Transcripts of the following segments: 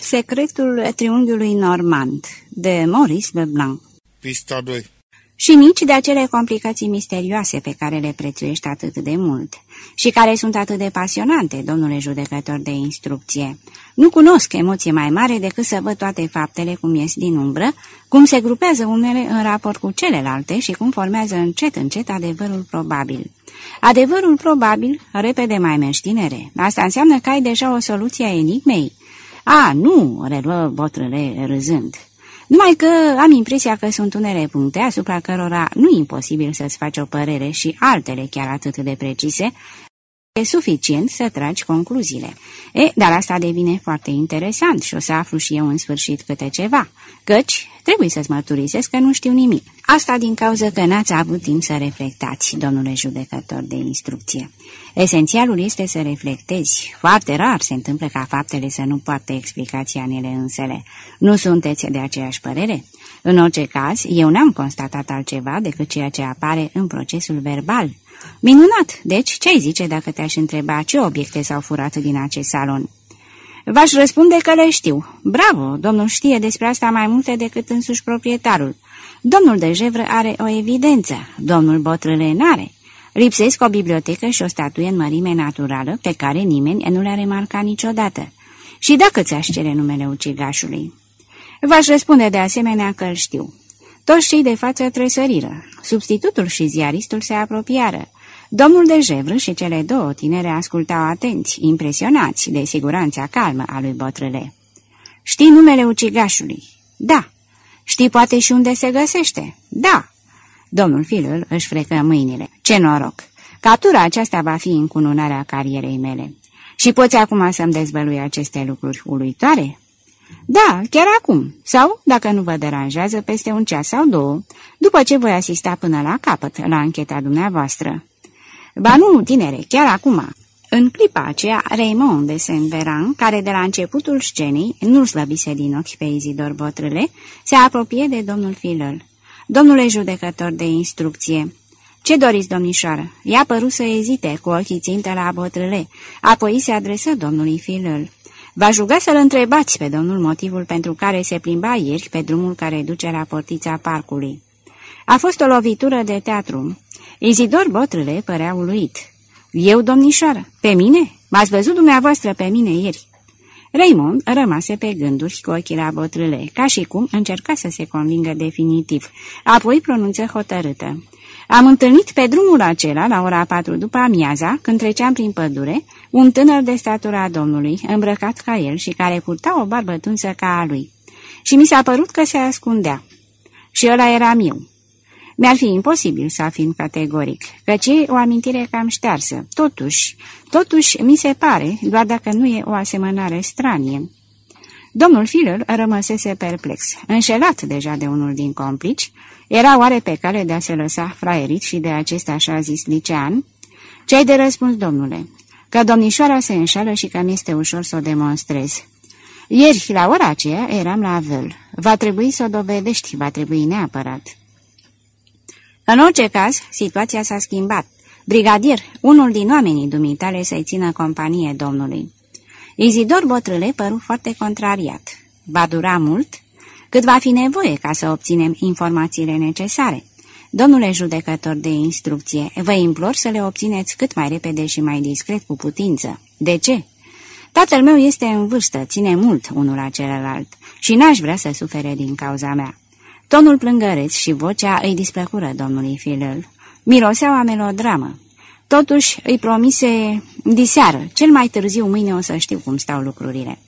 Secretul triunghiului normand de Maurice Leblanc Pista 2 Și nici de acele complicații misterioase pe care le prețuiești atât de mult și care sunt atât de pasionante, domnule judecător de instrucție. Nu cunosc emoție mai mare decât să văd toate faptele cum ies din umbră, cum se grupează unele în raport cu celelalte și cum formează încet încet adevărul probabil. Adevărul probabil, repede mai meștinere. Asta înseamnă că ai deja o soluție a enigmei. A, nu, reluă botrâle râzând. Numai că am impresia că sunt unele puncte asupra cărora nu e imposibil să-ți faci o părere și altele chiar atât de precise, e suficient să tragi concluziile. E, dar asta devine foarte interesant și o să aflu și eu în sfârșit câte ceva, căci trebuie să-ți mărturisesc că nu știu nimic. Asta din cauza că n-ați avut timp să reflectați, domnule judecător de instrucție. Esențialul este să reflectezi. Foarte rar se întâmplă ca faptele să nu poată explicația în ele însele. Nu sunteți de aceeași părere? În orice caz, eu n-am constatat altceva decât ceea ce apare în procesul verbal. Minunat! Deci, ce-ai zice dacă te-aș întreba ce obiecte s-au furat din acest salon? V-aș răspunde că le știu. Bravo, domnul știe despre asta mai multe decât însuși proprietarul. Domnul de Jevră are o evidență, domnul Botrâle n-are. Lipsesc o bibliotecă și o statuie în mărime naturală pe care nimeni nu le-a remarcat niciodată. Și dacă ți-aș cere numele ucigașului? V-aș răspunde de asemenea că îl știu. Toți cei de față tresăriră. Substitutul și ziaristul se apropiară. Domnul de Jevră și cele două tinere ascultau atenți, impresionați de siguranța calmă a lui Botrâle. Știi numele ucigașului?" Da." Știi poate și unde se găsește?" Da." Domnul Filul își frecă mâinile. Ce noroc! Captura aceasta va fi încununarea carierei mele. Și poți acum să-mi dezvălui aceste lucruri uluitoare?" Da, chiar acum. Sau, dacă nu vă deranjează, peste un ceas sau două, după ce voi asista până la capăt la ancheta dumneavoastră. Ba nu, tinere, chiar acum. În clipa aceea, Raymond de Saint-Veran, care de la începutul scenei nu-l slăbise din ochi pe Izidor Botrâle, se apropie de domnul Filăl. Domnule judecător de instrucție, ce doriți, domnișoară?" Ea părut să ezite, cu ochii țintă la Botrâle, apoi se adresă domnului Filăl. V-aș ruga să-l întrebați pe domnul motivul pentru care se plimba ieri pe drumul care duce la portița parcului. A fost o lovitură de teatru. Izidor Botrâle părea uluit. Eu, domnișoară? Pe mine? M-ați văzut dumneavoastră pe mine ieri?" Raymond rămase pe gânduri cu ochii la botrâle, ca și cum încerca să se convingă definitiv, apoi pronunță hotărâtă. Am întâlnit pe drumul acela, la ora patru după amiaza, când treceam prin pădure, un tânăr de statura domnului, îmbrăcat ca el și care purta o barbă tunsă ca a lui. Și mi s-a părut că se ascundea. Și ăla eram eu. Mi-ar fi imposibil să afirm categoric, căci e o amintire cam ștearsă. Totuși, totuși, mi se pare, doar dacă nu e o asemănare stranie. Domnul Filler rămăsese perplex, înșelat deja de unul din complici, era oare pe cale de a se lăsa fraierit și de acest așa zis licean? Ce-ai de răspuns, domnule? Că domnișoara se înșală și că mi-este ușor să o demonstrez. Ieri, la ora aceea, eram la Avel. Va trebui să o dovedești, va trebui neapărat. În orice caz, situația s-a schimbat. Brigadier, unul din oamenii dumitale să-i țină companie domnului. Izidor Botrâle păru foarte contrariat. Va dura mult? Cât va fi nevoie ca să obținem informațiile necesare? Domnule judecător de instrucție, vă implor să le obțineți cât mai repede și mai discret cu putință. De ce? Tatăl meu este în vârstă, ține mult unul la celălalt și n-aș vrea să sufere din cauza mea. Tonul plângăreț și vocea îi displăcură domnului Filăl. Miroseau a melodramă. Totuși îi promise diseară, cel mai târziu mâine o să știu cum stau lucrurile.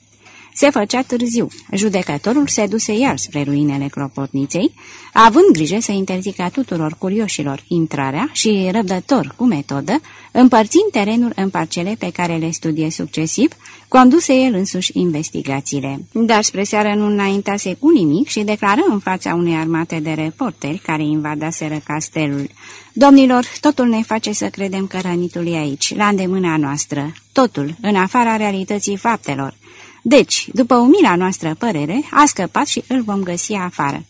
Se făcea târziu. Judecătorul se duse iar spre ruinele clopotniței, având grijă să interzică tuturor curioșilor intrarea și răbdător cu metodă, împărțind terenul în parcele pe care le studie succesiv, conduse el însuși investigațiile. Dar spre seară nu înaintase cu nimic și declară în fața unei armate de reporteri care invadaseră castelul. Domnilor, totul ne face să credem că rănitul e aici, la îndemâna noastră. Totul, în afara realității faptelor. Deci, după umila noastră părere, a scăpat și îl vom găsi afară.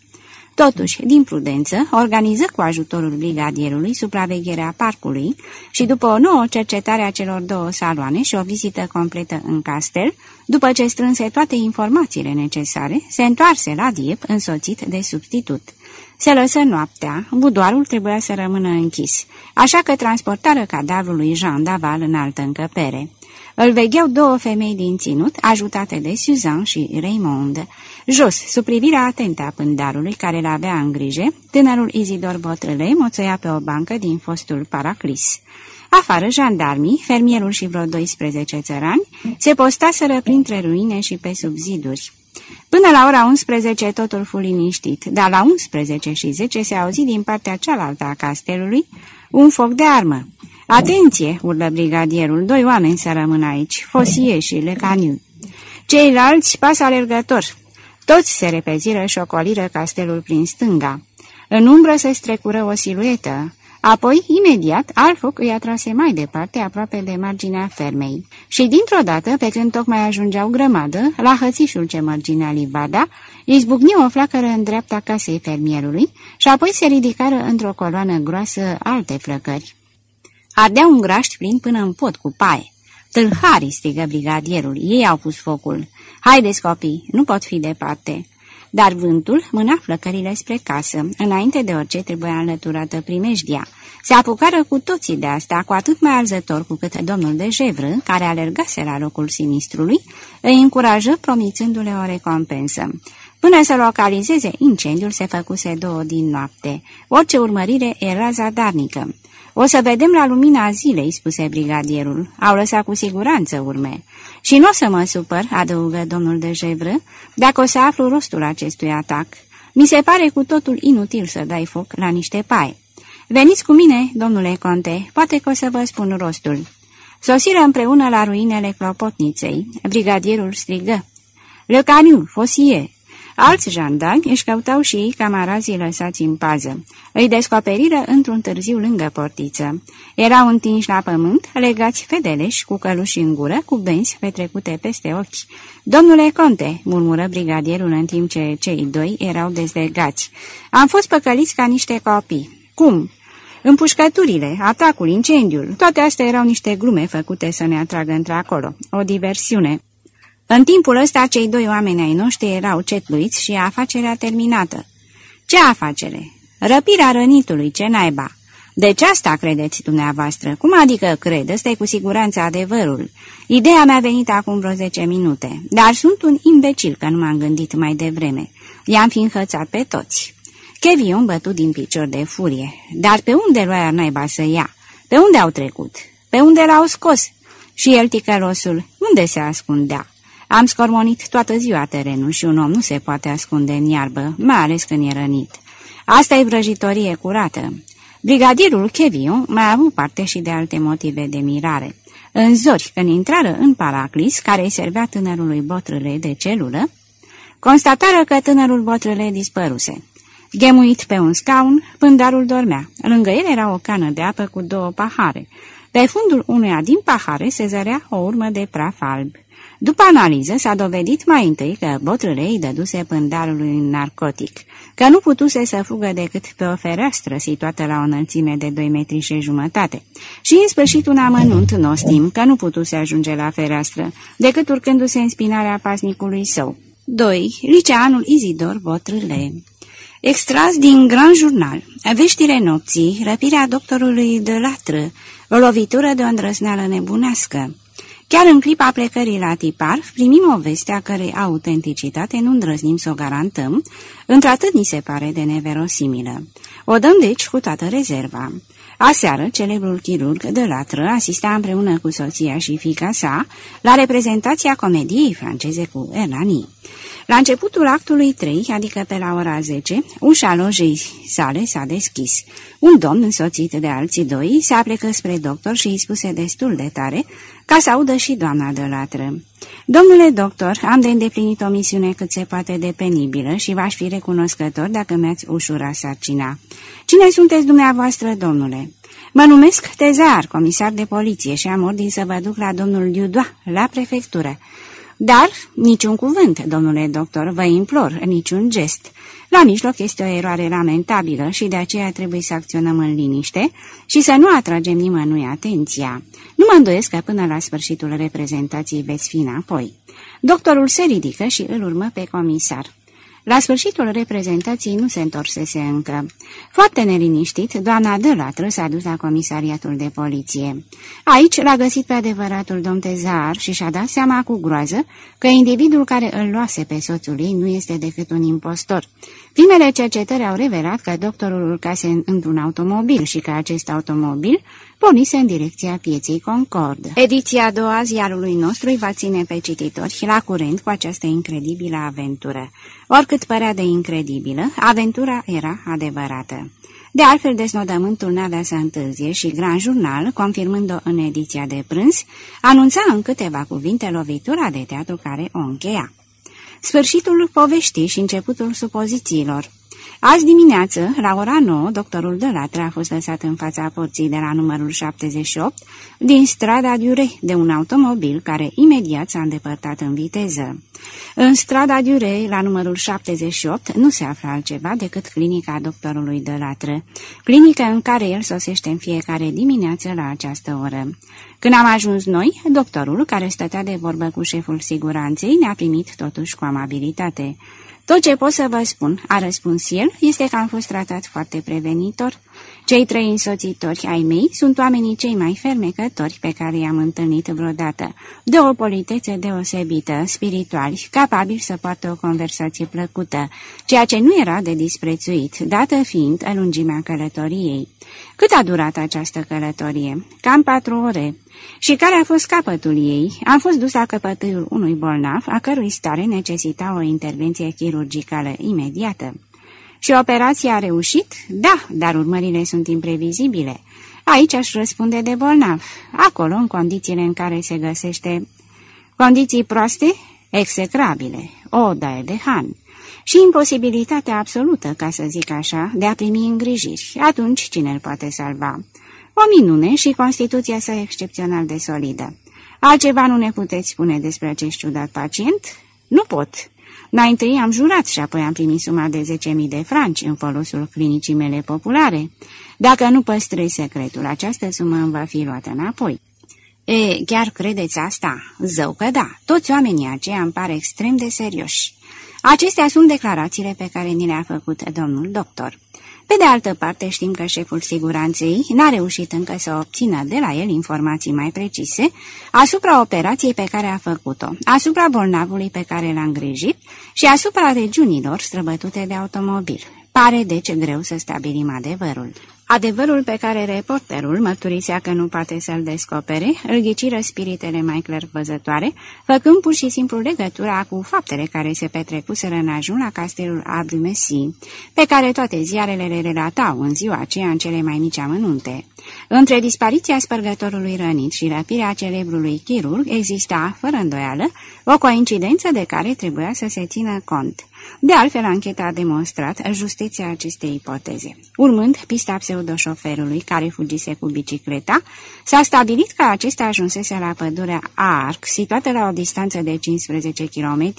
Totuși, din prudență, organiză cu ajutorul brigadierului supravegherea parcului și după o nouă cercetare a celor două saloane și o vizită completă în castel, după ce strânse toate informațiile necesare, se întoarse la Diep însoțit de substitut. Se lăsă noaptea, budoarul trebuia să rămână închis, așa că transportară cadavrul lui Jean Daval în altă încăpere. Îl vegheau două femei din ținut, ajutate de Suzanne și Raymond. Jos, sub privirea atentă a pândarului care l avea în grijă, tânărul Izidor Botrăle moțăia pe o bancă din fostul Paraclis. Afară, jandarmii, fermierul și vreo 12 țărani se postaseră printre ruine și pe sub ziduri. Până la ora 11 totul fu liniștit, dar la 11 și 10 se auzi din partea cealaltă a castelului un foc de armă. Atenție!" urlă brigadierul, doi oameni să rămână aici, Fosie și Lecaniu. Ceilalți pas alergător. Toți se repeziră și ocoliră castelul prin stânga. În umbră se strecură o siluetă. Apoi, imediat, Alfoc îi atrase mai departe, aproape de marginea fermei. Și dintr-o dată, pe când tocmai ajungeau grămadă, la hățișul ce mărginea livada, izbucni o flacără în dreapta casei fermierului și apoi se ridicară într-o coloană groasă alte flăcări. Ardea un graști plin până în pot cu paie. Tâlhari, strigă brigadierul, ei au pus focul. Haideți, copii, nu pot fi departe. Dar vântul mâna flăcările spre casă. Înainte de orice trebuia înlăturată primejdia. Se apucară cu toții de asta, cu atât mai arzător cu cât domnul de Jevră, care alergase la locul sinistrului, îi încurajă promițându-le o recompensă. Până să localizeze incendiul se făcuse două din noapte. Orice urmărire era zadarnică. O să vedem la lumina zilei," spuse brigadierul. Au lăsat cu siguranță urme. Și nu o să mă supăr," adăugă domnul de Jevră, dacă o să aflu rostul acestui atac. Mi se pare cu totul inutil să dai foc la niște paie. Veniți cu mine, domnule conte, poate că o să vă spun rostul." Sosiră împreună la ruinele clopotniței. Brigadierul strigă. Le caniu, fosie, Alți jandarmi își căutau și ei camarazii lăsați în pază. Îi descoperiră într-un târziu lângă portiță. Erau întinși la pământ, legați fedeleși, cu căluși în gură, cu benzi petrecute peste ochi. Domnule conte, murmură brigadierul în timp ce cei doi erau dezlegați. Am fost păcăliți ca niște copii. Cum? Împușcăturile, atacul, incendiul, toate astea erau niște glume făcute să ne atragă într-acolo. O diversiune. În timpul ăsta, cei doi oameni ai noștri erau cetluiți și afacerea terminată. Ce afacere? Răpirea rănitului, ce naiba? De ce asta credeți dumneavoastră? Cum adică cred? ăsta e cu siguranță adevărul. Ideea mi-a venit acum vreo zece minute, dar sunt un imbecil că nu m-am gândit mai devreme. I-am fi înhățat pe toți. Kevion bătut din picior de furie. Dar pe unde lua naiba să ia? Pe unde au trecut? Pe unde l-au scos? Și el, ticălosul, unde se ascundea? Am scormonit toată ziua terenul și un om nu se poate ascunde în iarbă, mai ales când e rănit. Asta e vrăjitorie curată. Brigadierul Cheviu mai a avut parte și de alte motive de mirare. În zori, când intrară în Paraclis, care îi servea tânărului botrâle de celulă, constatară că tânărul botrâle dispăruse. Gemuit pe un scaun, pândarul dormea. Lângă el era o cană de apă cu două pahare. Pe fundul unuia din pahare se zărea o urmă de praf alb. După analiză s-a dovedit mai întâi că botrâlei dăduse pândarului un narcotic, că nu putuse să fugă decât pe o fereastră situată la o înălțime de 2 metri și jumătate. Și în sfârșit un amănunt nostim că nu putuse ajunge la fereastră, decât urcându-se în spinarea pasnicului său. 2. Liceanul Izidor Botrâle Extras din Grand Journal Veștile nopții, răpirea doctorului de latră, o lovitură de o îndrăzneală nebunească. Chiar în clipa plecării la tipar, primim o veste a cărei autenticitate nu îndrăznim să o garantăm, într-atât ni se pare de neverosimilă. O dăm deci cu toată rezerva. Aseară, celebrul chirurg de latră asista împreună cu soția și fica sa la reprezentația comediei franceze cu Ernani. La începutul actului 3, adică pe la ora 10, ușa lojei sale s-a deschis. Un domn însoțit de alții doi se aplecă spre doctor și îi spuse destul de tare ca să audă și doamna de latră. Domnule doctor, am de îndeplinit o misiune cât se poate de penibilă și v-aș fi recunoscător dacă mi-ați ușura sarcina. Cine sunteți dumneavoastră, domnule?" Mă numesc Tezar, comisar de poliție și am ordin să vă duc la domnul Liudoa, la prefectură." Dar niciun cuvânt, domnule doctor, vă implor, niciun gest. La mijloc este o eroare lamentabilă și de aceea trebuie să acționăm în liniște și să nu atragem nimănui atenția. Nu mă îndoiesc că până la sfârșitul reprezentației veți fi înapoi. Doctorul se ridică și îl urmă pe comisar. La sfârșitul reprezentației nu se întorsese încă. Foarte neliniștit, doamna Dălatră s-a dus la comisariatul de poliție. Aici l-a găsit pe adevăratul domn Tezar și și-a dat seama cu groază că individul care îl luase pe soțul ei nu este decât un impostor. Primele cercetări au revelat că doctorul urcase într-un automobil și că acest automobil pornise în direcția pieței Concord. Ediția a doua ziarului nostru îi va ține pe cititori la curent cu această incredibilă aventură. Oricât părea de incredibilă, aventura era adevărată. De altfel, desnodământul n-avea să întârzie și Grand Jurnal, confirmând-o în ediția de prânz, anunța în câteva cuvinte lovitura de teatru care o încheia. Sfârșitul poveștii și începutul supozițiilor. Azi dimineață, la ora 9, doctorul de la a fost lăsat în fața porții de la numărul 78 din strada Diure de un automobil care imediat s-a îndepărtat în viteză. În strada Diure, la numărul 78, nu se află altceva decât clinica doctorului de latră, clinică în care el sosește în fiecare dimineață la această oră. Când am ajuns noi, doctorul, care stătea de vorbă cu șeful siguranței, ne-a primit totuși cu amabilitate. Tot ce pot să vă spun, a răspuns el, este că am fost tratat foarte prevenitor. Cei trei însoțitori ai mei sunt oamenii cei mai fermecători pe care i-am întâlnit vreodată, de o politețe deosebită, spirituali, capabili să poartă o conversație plăcută, ceea ce nu era de disprețuit, dată fiind lungimea călătoriei. Cât a durat această călătorie? Cam patru ore. Și care a fost capătul ei? Am fost dus la căpătâiul unui bolnav, a cărui stare necesita o intervenție chirurgicală imediată. Și operația a reușit? Da, dar urmările sunt imprevizibile. Aici aș răspunde de bolnav, acolo, în condițiile în care se găsește... Condiții proaste? Execrabile. O daie de han. Și imposibilitatea absolută, ca să zic așa, de a primi îngrijiri. Atunci cine îl poate salva? O minune și constituția sa excepțional de solidă. Altceva nu ne puteți spune despre acest ciudat pacient? Nu pot. Mai întâi am jurat și apoi am primit suma de 10.000 de franci în folosul clinicii mele populare. Dacă nu păstrez secretul, această sumă îmi va fi luată înapoi. E, chiar credeți asta? Zău că da, toți oamenii aceia îmi pare extrem de serioși. Acestea sunt declarațiile pe care ni le-a făcut domnul doctor. Pe de altă parte, știm că șeful siguranței n-a reușit încă să obțină de la el informații mai precise asupra operației pe care a făcut-o, asupra bolnavului pe care l-a îngrijit și asupra regiunilor străbătute de automobil. Pare deci greu să stabilim adevărul. Adevărul pe care reporterul mărturisea că nu poate să-l descopere, îl ghiciră spiritele mai clar văzătoare, făcând pur și simplu legătura cu faptele care se petrecuseră în ajun la castelul Abrumesi, pe care toate ziarele le relatau în ziua aceea în cele mai mici amănunte. Între dispariția spărgătorului rănit și răpirea celebrului chirurg exista, fără îndoială, o coincidență de care trebuia să se țină cont. De altfel, ancheta a demonstrat justiția acestei ipoteze. Urmând pista pseudoșoferului care fugise cu bicicleta, s-a stabilit că acesta ajunsese la pădurea Arc, situată la o distanță de 15 km,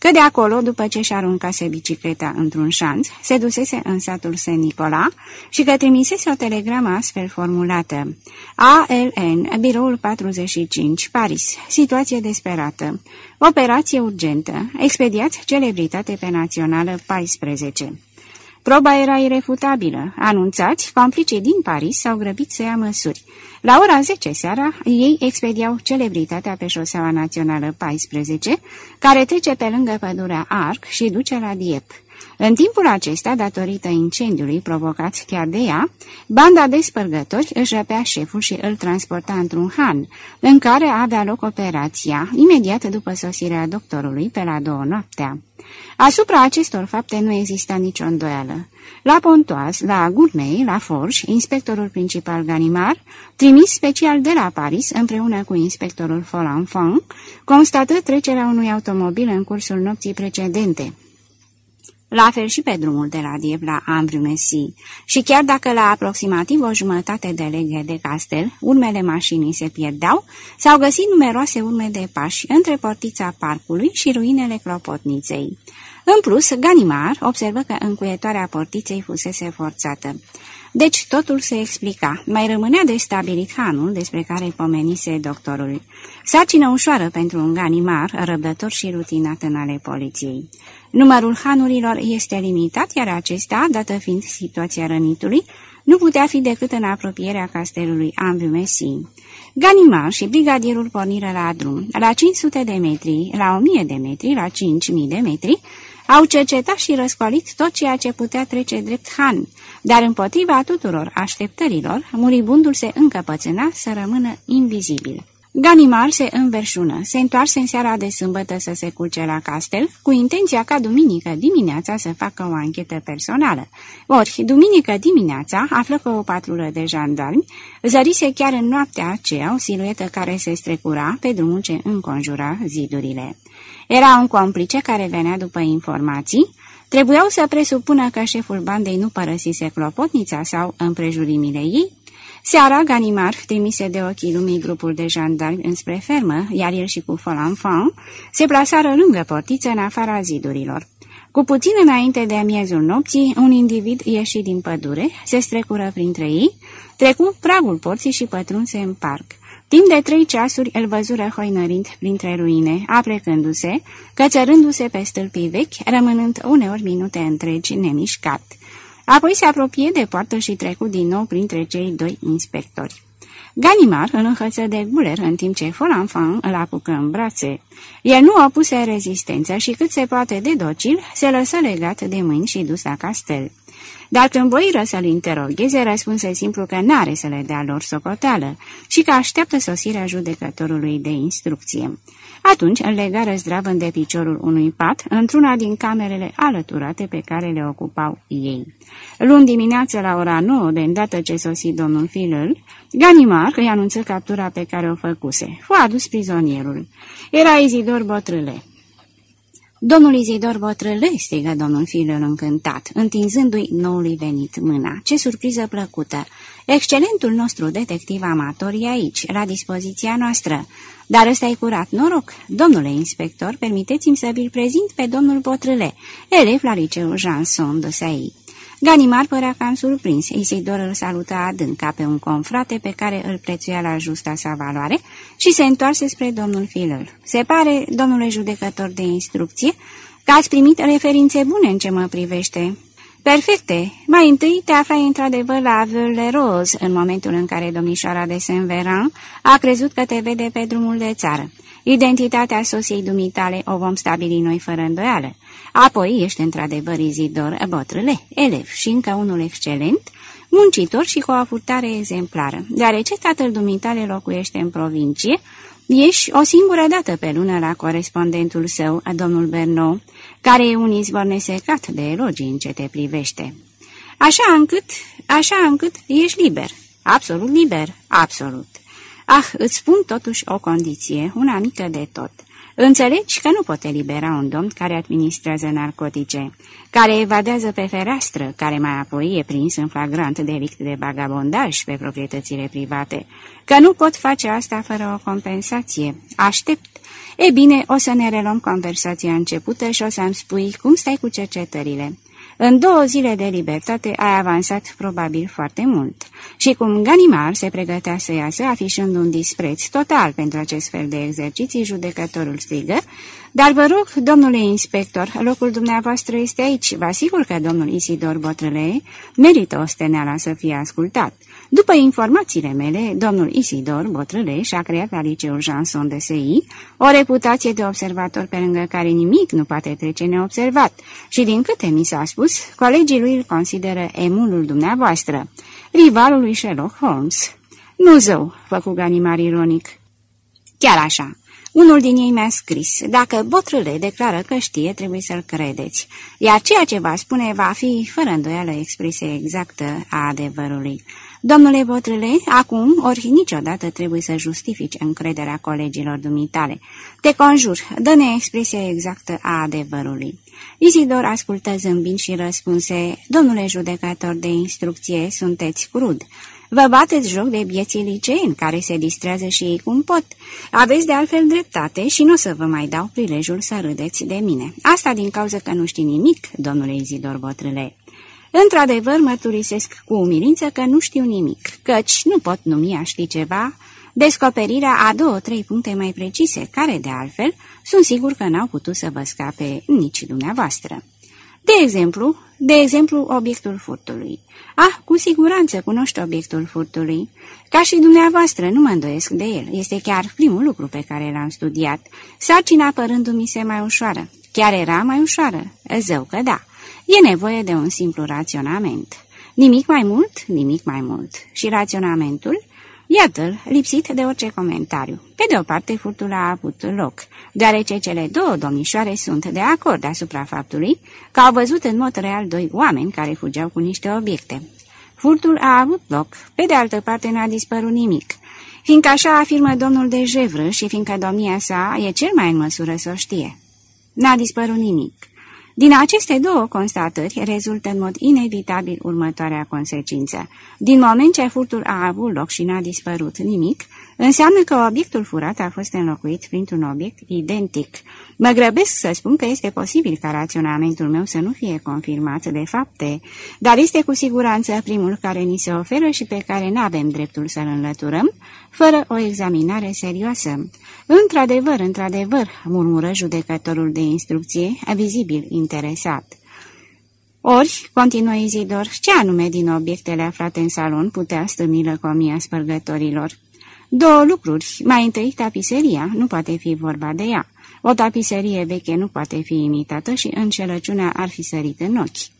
că de acolo, după ce și aruncase bicicleta într-un șanț, se dusese în satul St. Nicola și că trimisese o telegramă astfel formulată. ALN, biroul 45, Paris, situație desperată. Operație urgentă. Expediați celebritate pe națională 14. Proba era irefutabilă. Anunțați, complicii din Paris s-au grăbit să ia măsuri. La ora 10 seara, ei expediau celebritatea pe șoseaua națională 14, care trece pe lângă pădurea Arc și duce la Dieppe. În timpul acesta, datorită incendiului provocat chiar de ea, banda de spărgători își răpea șeful și îl transporta într-un han, în care avea loc operația, imediat după sosirea doctorului pe la două noaptea. Asupra acestor fapte nu exista nicio îndoială. La Pontoaz, la Gournay, la Forge, inspectorul principal Ganimar, trimis special de la Paris împreună cu inspectorul Folanfon, constată trecerea unui automobil în cursul nopții precedente. La fel și pe drumul de la Diev la Ambrumesi. Și chiar dacă la aproximativ o jumătate de leghe de castel, urmele mașinii se pierdeau, s-au găsit numeroase urme de pași între portița parcului și ruinele clopotniței. În plus, Ganimar observă că încuietoarea portiței fusese forțată. Deci totul se explica. Mai rămânea de stabilit hanul despre care pomenise doctorul. Sarcină ușoară pentru un ganimar, răbdător și rutinat în ale poliției. Numărul hanurilor este limitat, iar acesta, dată fiind situația rănitului, nu putea fi decât în apropierea castelului Ambiumesi. Ganimar și brigadierul porniră la drum, la 500 de metri, la 1000 de metri, la 5000 de metri, au cercetat și răscolit tot ceea ce putea trece drept han, dar împotriva tuturor așteptărilor, muribundul se încăpățâna să rămână invizibil. Ganimar se înverșună, se întoarse în seara de sâmbătă să se culce la castel, cu intenția ca duminică dimineața să facă o anchetă personală. Ori, duminică dimineața, află că o patrulă de jandarmi zărise chiar în noaptea aceea o siluetă care se strecura pe drumul ce înconjura zidurile. Era un complice care venea după informații, trebuiau să presupună că șeful bandei nu părăsise clopotnița sau împrejurimile ei, Seara, Ganimar trimise de ochii lumii grupul de jandarmi înspre fermă, iar el și cu Folanfan se plasară lângă portiță în afara zidurilor. Cu puțin înainte de amiezul nopții, un individ ieși din pădure, se strecură printre ei, trecu pragul porții și pătrunse în parc. Timp de trei ceasuri îl văzură hoinărind printre ruine, aplecându-se, cățărându-se pe stâlpii vechi, rămânând uneori minute întregi nemișcat. Apoi se apropie de poartă și trecu din nou printre cei doi inspectori. Ganimar îl înhăță de guler în timp ce Folanfan îl apucă în brațe. El nu opuse rezistență și cât se poate de docil, se lăsă legat de mâini și dus la castel. Dar când voiră să-l interogheze, răspunse simplu că n-are să le dea lor socoteală și că așteaptă sosirea judecătorului de instrucție. Atunci îl legară zdravând de piciorul unui pat într-una din camerele alăturate pe care le ocupau ei. Luni dimineață la ora 9, de îndată ce sosi domnul Filăl, Ganimar îi anunță captura pe care o făcuse. Fu adus prizonierul. Era Izidor Botrâle. Domnul Izidor Botrâle, strigă domnul Filăl încântat, întinzându-i noului venit mâna. Ce surpriză plăcută! Excelentul nostru detectiv amator e aici, la dispoziția noastră. Dar ăsta e curat noroc. Domnule inspector, permiteți-mi să vi-l prezint pe domnul Botrâle, elev la liceul Janson de Sailly. Ganimar părea cam surprins. Isidor îl salută adânc ca pe un confrate pe care îl prețuia la justa sa valoare și se întoarse spre domnul Filăl. Se pare, domnule judecător de instrucție, că ați primit referințe bune în ce mă privește. Perfecte. Mai întâi te aflai într-adevăr la Veuille Rose în momentul în care domnișoara de Saint-Veran a crezut că te vede pe drumul de țară. Identitatea sosiei dumitale o vom stabili noi fără îndoială. Apoi ești într-adevăr Izidor Botrâle, elev și încă unul excelent, muncitor și cu o afurtare exemplară. Deoarece tatăl dumitale locuiește în provincie, Ieși o singură dată pe lună la corespondentul său, domnul Bernou, care e un izvor nesecat de elogii în ce te privește. Așa încât, așa încât ești liber, absolut liber, absolut. Ah, îți spun totuși o condiție, una mică de tot. Înțelegi că nu pot elibera un domn care administrează narcotice, care evadează pe fereastră, care mai apoi e prins în flagrant delict de vagabondaj pe proprietățile private, că nu pot face asta fără o compensație. Aștept. E bine, o să ne reluăm conversația începută și o să-mi spui cum stai cu cercetările. În două zile de libertate ai avansat probabil foarte mult. Și cum Ganimar se pregătea să iasă, afișând un dispreț total pentru acest fel de exerciții, judecătorul strigă, dar vă rog, domnule inspector, locul dumneavoastră este aici. Vă asigur că domnul Isidor Botrăle merită o steneala să fie ascultat. După informațiile mele, domnul Isidor Botrăle și-a creat la liceul Janson de SI o reputație de observator pe lângă care nimic nu poate trece neobservat și, din câte mi s-a spus, colegii lui îl consideră emulul dumneavoastră, rivalul lui Sherlock Holmes. Nu zău, făcu Ganimar ironic. Chiar așa. Unul din ei mi-a scris, dacă botrâle declară că știe, trebuie să-l credeți, iar ceea ce va spune va fi, fără îndoială, expresie exactă a adevărului. Domnule Botrâle, acum ori niciodată trebuie să justifici încrederea colegilor dumitale. Te conjur, dă-ne expresia exactă a adevărului. Isidor ascultă zâmbind și răspunse, Domnule judecător de instrucție, sunteți crud. Vă bateți joc de bieții liceeni care se distrează și ei cum pot. Aveți de altfel dreptate și nu o să vă mai dau prilejul să râdeți de mine. Asta din cauza că nu știi nimic, domnule Izidor Botrâle. Într-adevăr, mărturisesc cu umilință că nu știu nimic, căci nu pot numi a ști ceva, descoperirea a două-trei puncte mai precise, care, de altfel, sunt sigur că n-au putut să vă scape nici dumneavoastră. De exemplu, de exemplu, obiectul furtului. Ah, cu siguranță cunoști obiectul furtului. Ca și dumneavoastră, nu mă îndoiesc de el. Este chiar primul lucru pe care l-am studiat. Sarcina părându-mi se mai ușoară. Chiar era mai ușoară? Zău că da. E nevoie de un simplu raționament. Nimic mai mult, nimic mai mult. Și raționamentul? Iată-l, lipsit de orice comentariu. Pe de o parte, furtul a avut loc, deoarece cele două domnișoare sunt de acord asupra faptului că au văzut în mod real doi oameni care fugeau cu niște obiecte. Furtul a avut loc, pe de altă parte n-a dispărut nimic, fiindcă așa afirmă domnul de Jevră și fiindcă domnia sa e cel mai în măsură să o știe. N-a dispărut nimic. Din aceste două constatări rezultă în mod inevitabil următoarea consecință. Din moment ce furtul a avut loc și n-a dispărut nimic, înseamnă că obiectul furat a fost înlocuit printr-un obiect identic. Mă grăbesc să spun că este posibil ca raționamentul meu să nu fie confirmat de fapte, dar este cu siguranță primul care ni se oferă și pe care nu avem dreptul să-l înlăturăm, fără o examinare serioasă. Într-adevăr, într-adevăr, murmură judecătorul de instrucție, vizibil interesat. Ori, continuă Izidor, ce anume din obiectele aflate în salon putea stârni lăcomia spărgătorilor? Două lucruri. Mai întâi, tapiseria. Nu poate fi vorba de ea. O tapiserie veche nu poate fi imitată și înșelăciunea ar fi sărit în ochi.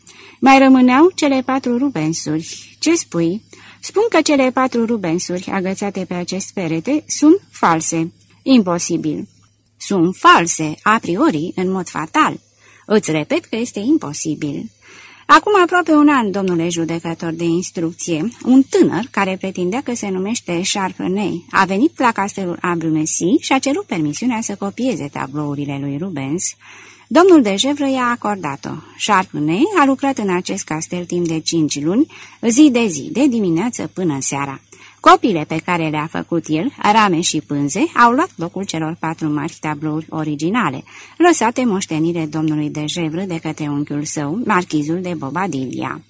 Mai rămâneau cele patru rubensuri. Ce spui? Spun că cele patru rubensuri agățate pe acest perete sunt false. Imposibil. Sunt false, a priori, în mod fatal. Îți repet că este imposibil. Acum aproape un an, domnule judecător de instrucție, un tânăr care pretindea că se numește Charpenay a venit la castelul Abrumesi și a cerut permisiunea să copieze tablourile lui Rubens. Domnul de Jevră i-a acordat-o. Charpenay a lucrat în acest castel timp de cinci luni, zi de zi, de dimineață până seara. Copiile pe care le-a făcut el, rame și pânze, au luat locul celor patru mari tablouri originale, lăsate moștenire domnului de Jevră de către unchiul său, marchizul de Bobadilia.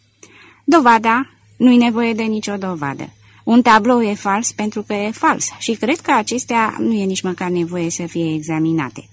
Dovada? Nu-i nevoie de nicio dovadă. Un tablou e fals pentru că e fals și cred că acestea nu e nici măcar nevoie să fie examinate.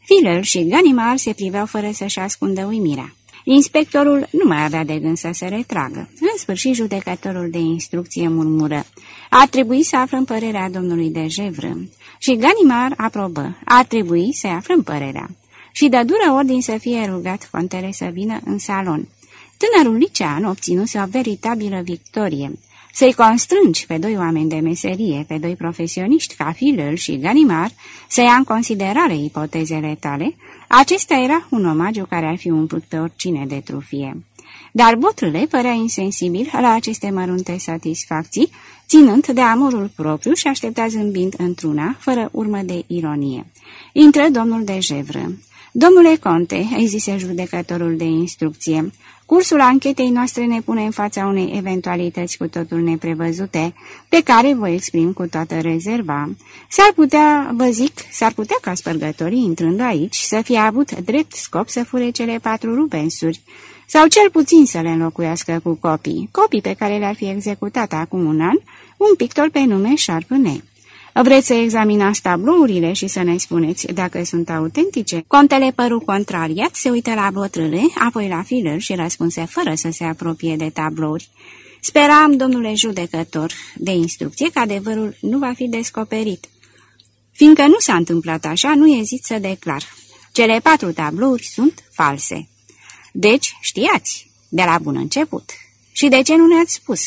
Filer și Ganimar se priveau fără să-și ascundă uimirea. Inspectorul nu mai avea de gând să se retragă. În sfârșit, judecătorul de instrucție murmură. Ar trebui să aflăm părerea domnului de Jevră. Și Ganimar aprobă. Ar trebui să aflăm părerea. Și dă dură ordin să fie rugat contele să vină în salon. Tânărul licean obținuse o veritabilă victorie. Să-i constrângi pe doi oameni de meserie, pe doi profesioniști ca Filăl și Ganimar, să ia în considerare ipotezele tale, acesta era un omagiu care ar fi umplut pe oricine de trufie. Dar botrâle părea insensibil la aceste mărunte satisfacții, ținând de amorul propriu și aștepta zâmbind într-una, fără urmă de ironie. Intră domnul de Jevră. Domnule conte, îi zise judecătorul de instrucție, cursul anchetei noastre ne pune în fața unei eventualități cu totul neprevăzute, pe care vă exprim cu toată rezerva. S-ar putea, vă zic, s-ar putea ca spărgătorii, intrând aici, să fie avut drept scop să fure cele patru rubensuri, sau cel puțin să le înlocuiască cu copii, copii pe care le-ar fi executat acum un an, un pictor pe nume Șarpâne. Vreți să examinați tablourile și să ne spuneți dacă sunt autentice?" Contele păru contrariat se uită la botrâle, apoi la filăr și răspunse fără să se apropie de tablouri. Speram, domnule judecător, de instrucție că adevărul nu va fi descoperit. Fiindcă nu s-a întâmplat așa, nu ezit să declar. Cele patru tablouri sunt false. Deci, știați, de la bun început. Și de ce nu ne-ați spus?"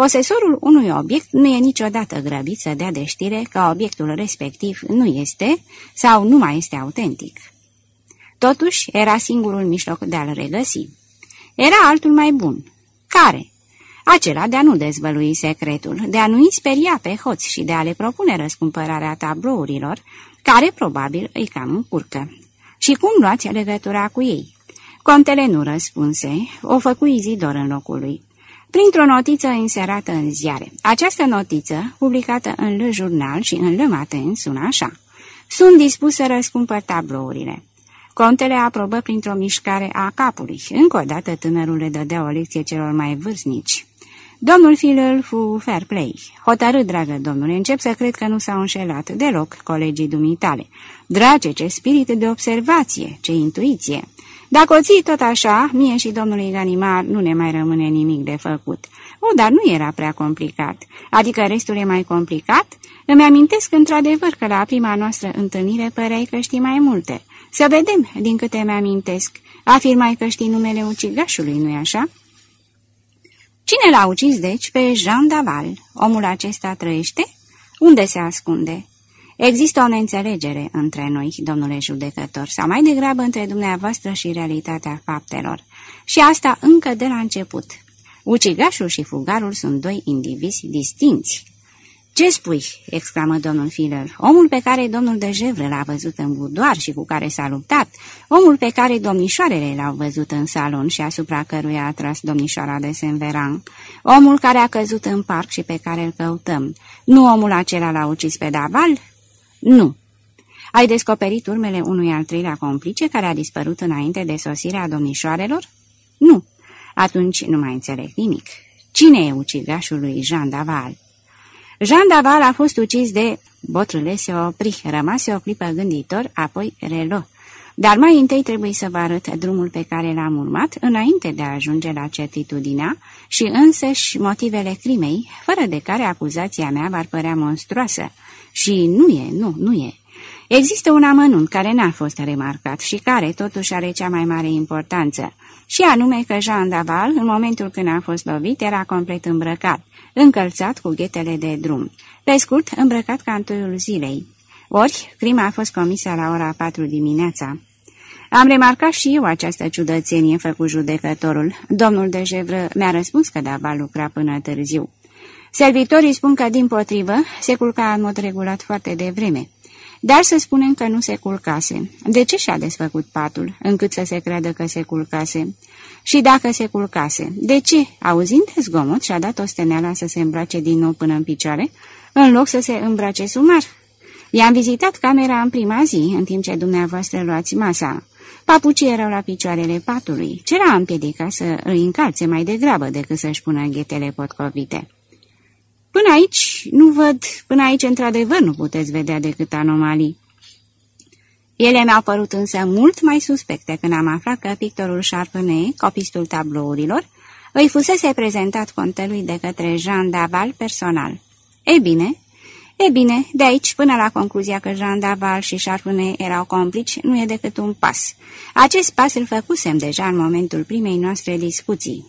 Posesorul unui obiect nu e niciodată grăbit să dea de știre că obiectul respectiv nu este sau nu mai este autentic. Totuși, era singurul mijloc de a-l regăsi. Era altul mai bun. Care? Acela de a nu dezvălui secretul, de a nu speria pe hoți și de a le propune răscumpărarea tablourilor, care probabil îi cam încurcă. Și cum luați legătura cu ei? Contele nu răspunse, o făcu Izidor în locul lui. Printr-o notiță inserată în ziare. Această notiță, publicată în Le Journal și în Le Matin, sună așa. Sunt dispus să răscumpăr tablourile. Contele aprobă printr-o mișcare a capului. Încă o dată tânărul le dădea o lecție celor mai vârstnici. Domnul Filăl fu fair play. Hotărât, dragă domnule, încep să cred că nu s-au înșelat deloc colegii dumitale. Drage, ce spirit de observație, ce intuiție! Dacă o ții tot așa, mie și domnului Ganimar nu ne mai rămâne nimic de făcut. O, dar nu era prea complicat. Adică restul e mai complicat? Îmi amintesc într-adevăr că la prima noastră întâlnire păreai că știi mai multe. Să vedem, din câte mi-amintesc. Afirmai că știi numele ucigașului, nu-i așa? Cine l-a ucis, deci, pe Jean Daval? Omul acesta trăiește? Unde se ascunde? Există o neînțelegere între noi, domnule judecător, sau mai degrabă între dumneavoastră și realitatea faptelor. Și asta încă de la început. Ucigașul și fugarul sunt doi indivizi distinți. Ce spui?" exclamă domnul Filler. Omul pe care domnul de Jevră l-a văzut în budoar și cu care s-a luptat, omul pe care domnișoarele l-au văzut în salon și asupra căruia a tras domnișoara de Saint-Veran, omul care a căzut în parc și pe care îl căutăm. Nu omul acela l-a ucis pe Daval?" Nu." Ai descoperit urmele unui al treilea complice care a dispărut înainte de sosirea domnișoarelor?" Nu." Atunci nu mai înțeleg nimic. Cine e ucigașul lui Jean Daval?" Jean Daval a fost ucis de... Botrâle se opri, rămase o clipă gânditor, apoi relo. Dar mai întâi trebuie să vă arăt drumul pe care l-am urmat înainte de a ajunge la certitudinea și însăși motivele crimei, fără de care acuzația mea v-ar părea monstruoasă. Și nu e, nu, nu e. Există un amănunt care n-a fost remarcat și care totuși are cea mai mare importanță, și anume că Jean Daval, în momentul când a fost lovit, era complet îmbrăcat, încălțat cu ghetele de drum, pe scurt, îmbrăcat ca întoiul zilei. Ori, crima a fost comisă la ora 4 dimineața. Am remarcat și eu această ciudățenie, făcut judecătorul. Domnul de Jevră mi-a răspuns că Daval lucra până târziu. Servitorii spun că, din potrivă, se culca în mod regulat foarte devreme. Dar să spunem că nu se culcase. De ce și-a desfăcut patul, încât să se creadă că se culcase? Și dacă se culcase, de ce, auzind zgomot, și-a dat o steneala să se îmbrace din nou până în picioare, în loc să se îmbrace sumar? I-am vizitat camera în prima zi, în timp ce dumneavoastră luați masa. Papucii erau la picioarele patului. Ce l-a împiedicat să îi încalțe mai degrabă decât să-și pună ghetele potcovite? Până aici nu văd, până aici într-adevăr nu puteți vedea decât anomalii. Ele mi-au părut însă mult mai suspecte când am aflat că pictorul Charpenay, copistul tablourilor, îi fusese prezentat contelui de către Jean Daval personal. E bine, e bine, de aici până la concluzia că Jean Daval și Charpenay erau complici nu e decât un pas. Acest pas îl făcusem deja în momentul primei noastre discuții.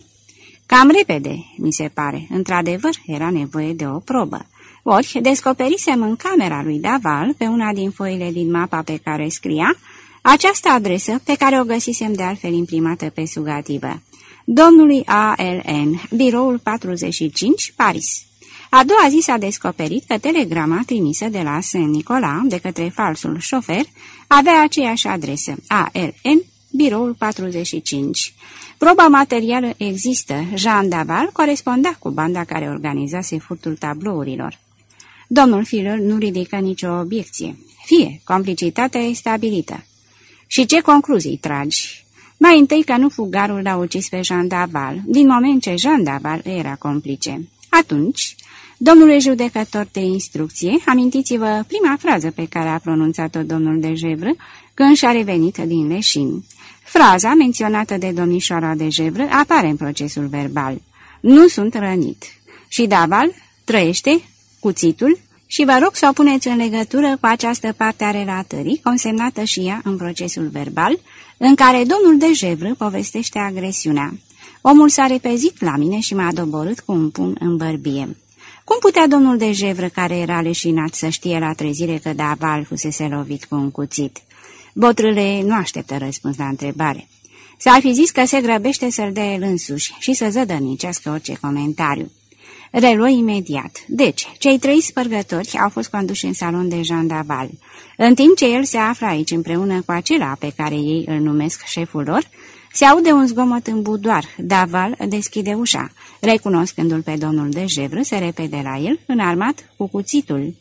Cam repede, mi se pare. Într-adevăr, era nevoie de o probă. Ori descoperisem în camera lui Daval, pe una din foile din mapa pe care scria, această adresă pe care o găsisem de altfel imprimată pe sugativă. Domnului ALN, biroul 45, Paris. A doua zi s-a descoperit că telegrama trimisă de la Saint-Nicolas de către falsul șofer avea aceeași adresă, ALN, biroul 45. Proba materială există. Jean Daval corespondea cu banda care organizase furtul tablourilor. Domnul Filler nu ridică nicio obiecție. Fie, complicitatea e stabilită. Și ce concluzii tragi? Mai întâi că nu fugarul l-a ucis pe Jean Daval, din moment ce Jean Daval era complice. Atunci, domnule judecător de instrucție, amintiți-vă prima frază pe care a pronunțat-o domnul de Jevră când și-a revenit din leșin. Fraza menționată de domnișoara de Jevră apare în procesul verbal. Nu sunt rănit. Și Daval trăiește cuțitul și vă rog să o puneți în legătură cu această parte a relatării, consemnată și ea în procesul verbal, în care domnul de Jevră povestește agresiunea. Omul s-a repezit la mine și m-a doborât cu un pumn în bărbie. Cum putea domnul de Jevră, care era leșinat, să știe la trezire că Daval fusese lovit cu un cuțit? Botrâle nu așteptă răspuns la întrebare. S-ar fi zis că se grăbește să-l dea el însuși și să zădărnicească orice comentariu. Reluă imediat. Deci, cei trei spărgători au fost conduși în salon de Jean Daval. În timp ce el se află aici împreună cu acela pe care ei îl numesc șeful lor, se aude un zgomot în budoar. Daval deschide ușa. Recunoscându-l pe domnul de Jevră, se repede la el, înarmat cu cuțitul.